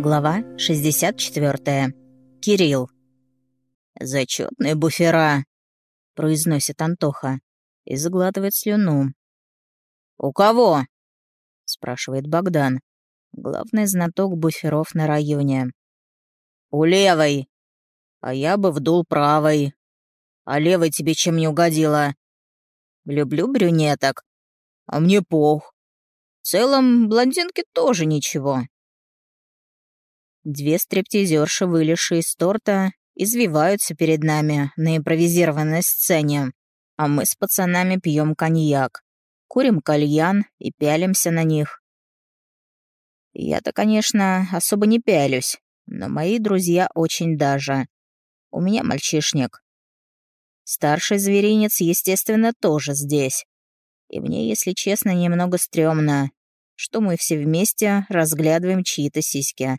Глава 64. Кирилл. «Зачетные буфера», — произносит Антоха и заглатывает слюну. «У кого?» — спрашивает Богдан, главный знаток буферов на районе. «У левой. А я бы вдул правой. А левой тебе чем не угодила? Люблю брюнеток. А мне пох. В целом, блондинки тоже ничего». Две стриптизерши, вылезшие из торта, извиваются перед нами на импровизированной сцене, а мы с пацанами пьем коньяк, курим кальян и пялимся на них. Я-то, конечно, особо не пялюсь, но мои друзья очень даже. У меня мальчишник. Старший зверинец, естественно, тоже здесь. И мне, если честно, немного стрёмно, что мы все вместе разглядываем чьи-то сиськи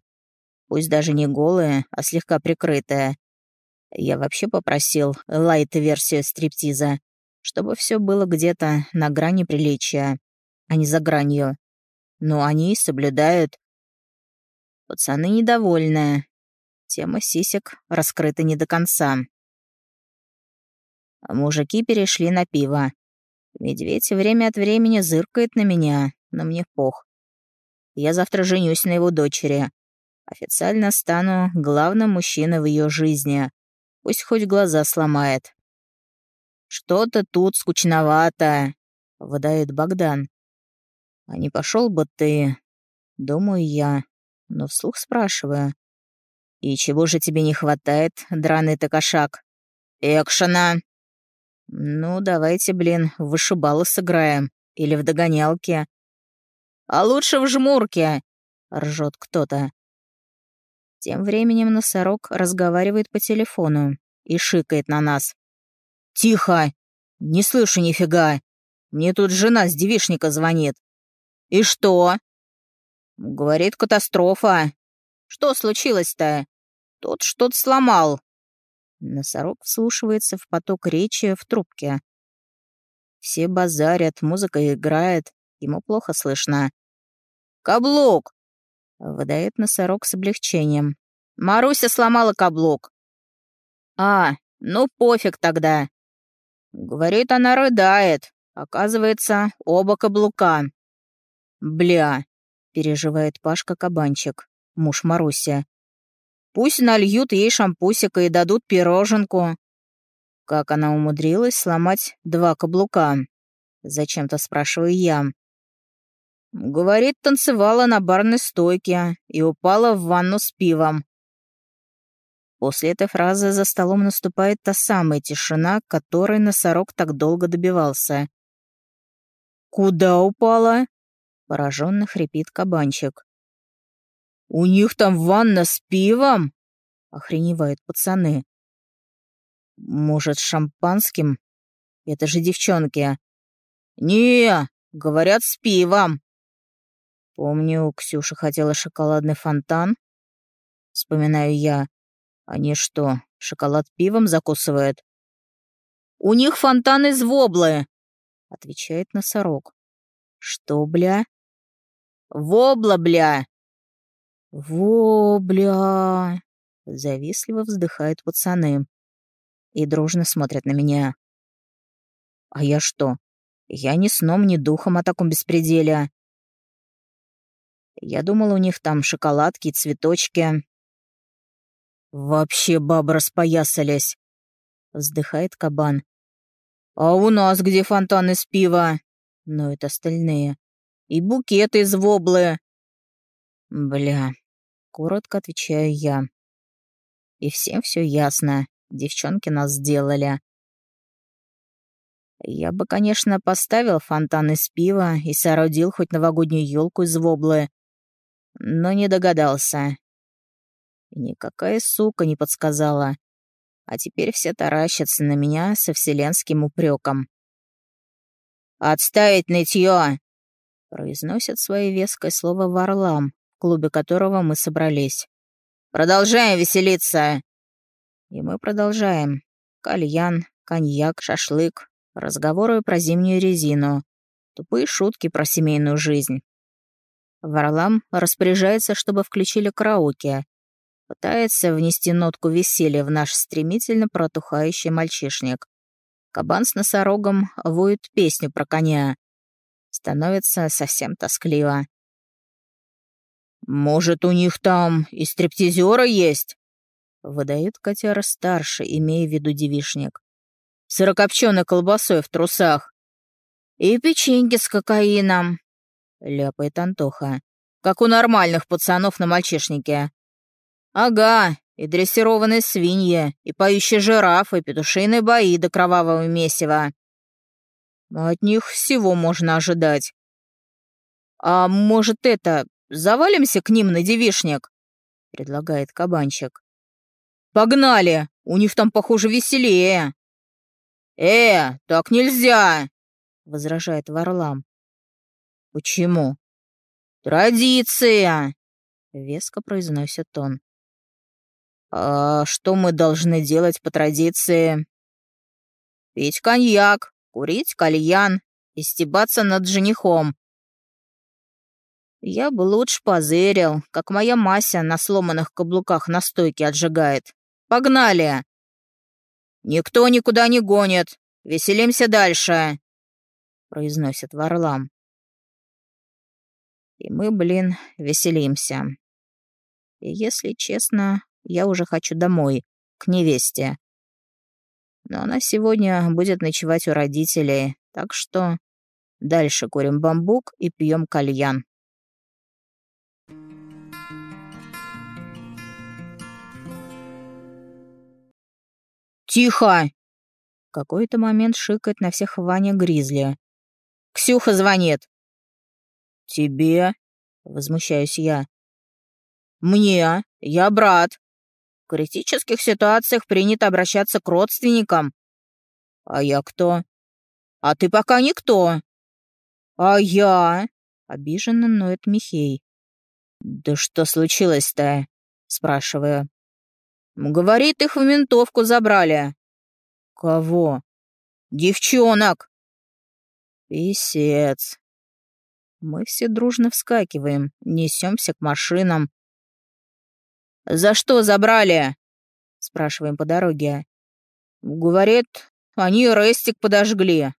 пусть даже не голая, а слегка прикрытая. Я вообще попросил лайт-версию стриптиза, чтобы все было где-то на грани приличия, а не за гранью. Но они соблюдают. Пацаны недовольны. Тема сисек раскрыта не до конца. А мужики перешли на пиво. Медведь время от времени зыркает на меня, но мне пох. Я завтра женюсь на его дочери. Официально стану главным мужчиной в ее жизни. Пусть хоть глаза сломает. «Что-то тут скучновато», — выдает Богдан. «А не пошел бы ты?» Думаю я, но вслух спрашиваю. «И чего же тебе не хватает, драный ты кошак?» «Экшена!» «Ну, давайте, блин, в вышибалы сыграем. Или в догонялке». «А лучше в жмурке!» — ржет кто-то. Тем временем носорог разговаривает по телефону и шикает на нас. «Тихо! Не слышу нифига! Мне тут жена с девишника звонит». «И что?» «Говорит, катастрофа. Что случилось-то? Тот что-то сломал». Носорог вслушивается в поток речи в трубке. Все базарят, музыка играет, ему плохо слышно. «Каблук! Выдает носорог с облегчением. Маруся сломала каблук. А, ну пофиг тогда. Говорит, она рыдает. Оказывается, оба каблука. Бля, переживает Пашка Кабанчик, муж Маруся. Пусть нальют ей шампусика и дадут пироженку. Как она умудрилась сломать два каблука? Зачем-то спрашиваю я. Говорит, танцевала на барной стойке и упала в ванну с пивом. После этой фразы за столом наступает та самая тишина, которой носорог так долго добивался. «Куда упала?» — пораженно хрипит кабанчик. «У них там ванна с пивом?» — охреневают пацаны. «Может, шампанским? Это же девчонки». «Не, говорят, с пивом», Помню, Ксюша хотела шоколадный фонтан. Вспоминаю я. Они что, шоколад пивом закусывают? «У них фонтан из воблы!» — отвечает носорог. «Что, бля?» «Вобла, бля!» «Во, Завистливо вздыхают пацаны и дружно смотрят на меня. «А я что? Я ни сном, ни духом о таком беспределе. Я думал, у них там шоколадки, цветочки. Вообще бабы распоясались. Вздыхает кабан. А у нас где фонтан из пива? Но это остальные. И букеты из воблы. Бля, коротко отвечаю я. И всем все ясно. Девчонки нас сделали. Я бы, конечно, поставил фонтан из пива и соорудил хоть новогоднюю елку из воблы, но не догадался. никакая сука не подсказала. А теперь все таращатся на меня со вселенским упреком. «Отставить нытье!» — произносит свое веское слово Варлам, в клубе которого мы собрались. «Продолжаем веселиться!» И мы продолжаем. Кальян, коньяк, шашлык, разговоры про зимнюю резину, тупые шутки про семейную жизнь. Варлам распоряжается, чтобы включили караоке. Пытается внести нотку веселья в наш стремительно протухающий мальчишник. Кабан с носорогом воют песню про коня. Становится совсем тоскливо. «Может, у них там и стриптизера есть?» Выдает котяра старше, имея в виду девишник. «Сырокопченой колбасой в трусах». «И печеньки с кокаином», — ляпает Антоха. «Как у нормальных пацанов на мальчишнике». «Ага, и дрессированные свиньи, и поющие жирафы, и петушиные бои до кровавого месива». «От них всего можно ожидать». «А может это, завалимся к ним на девишник?» — предлагает кабанчик. «Погнали! У них там, похоже, веселее!» «Э, так нельзя!» — возражает Варлам. «Почему?» «Традиция!» — веско произносит он. «А что мы должны делать по традиции?» «Пить коньяк, курить кальян и стебаться над женихом». «Я бы лучше позырил, как моя Мася на сломанных каблуках на стойке отжигает. Погнали!» «Никто никуда не гонит. Веселимся дальше», — произносит Варлам. И мы, блин, веселимся. И если честно, я уже хочу домой, к невесте. Но она сегодня будет ночевать у родителей, так что дальше курим бамбук и пьем кальян. «Тихо!» В какой-то момент шикает на всех Ваня Гризли. «Ксюха звонит!» «Тебе?» — возмущаюсь я. «Мне. Я брат. В критических ситуациях принято обращаться к родственникам». «А я кто?» «А ты пока никто». «А я?» — обиженно ноет Михей. «Да что случилось-то?» — спрашиваю. «Говорит, их в ментовку забрали». «Кого?» «Девчонок». «Писец», мы все дружно вскакиваем, несемся к машинам. «За что забрали?» — спрашиваем по дороге. «Говорит, они рестик подожгли».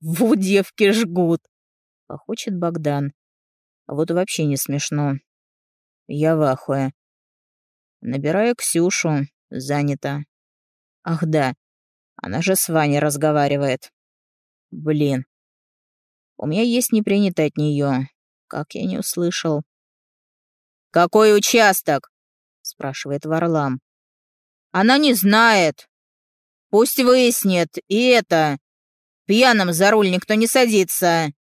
«Ву, девки жгут!» — похочет Богдан. Вот вообще не смешно. Я в ахуе. Набираю Ксюшу. Занято. Ах да, она же с Ваней разговаривает. Блин, у меня есть непринятое от нее. Как я не услышал. «Какой участок?» — спрашивает Варлам. «Она не знает. Пусть выяснит. И это... Пьяным за руль никто не садится».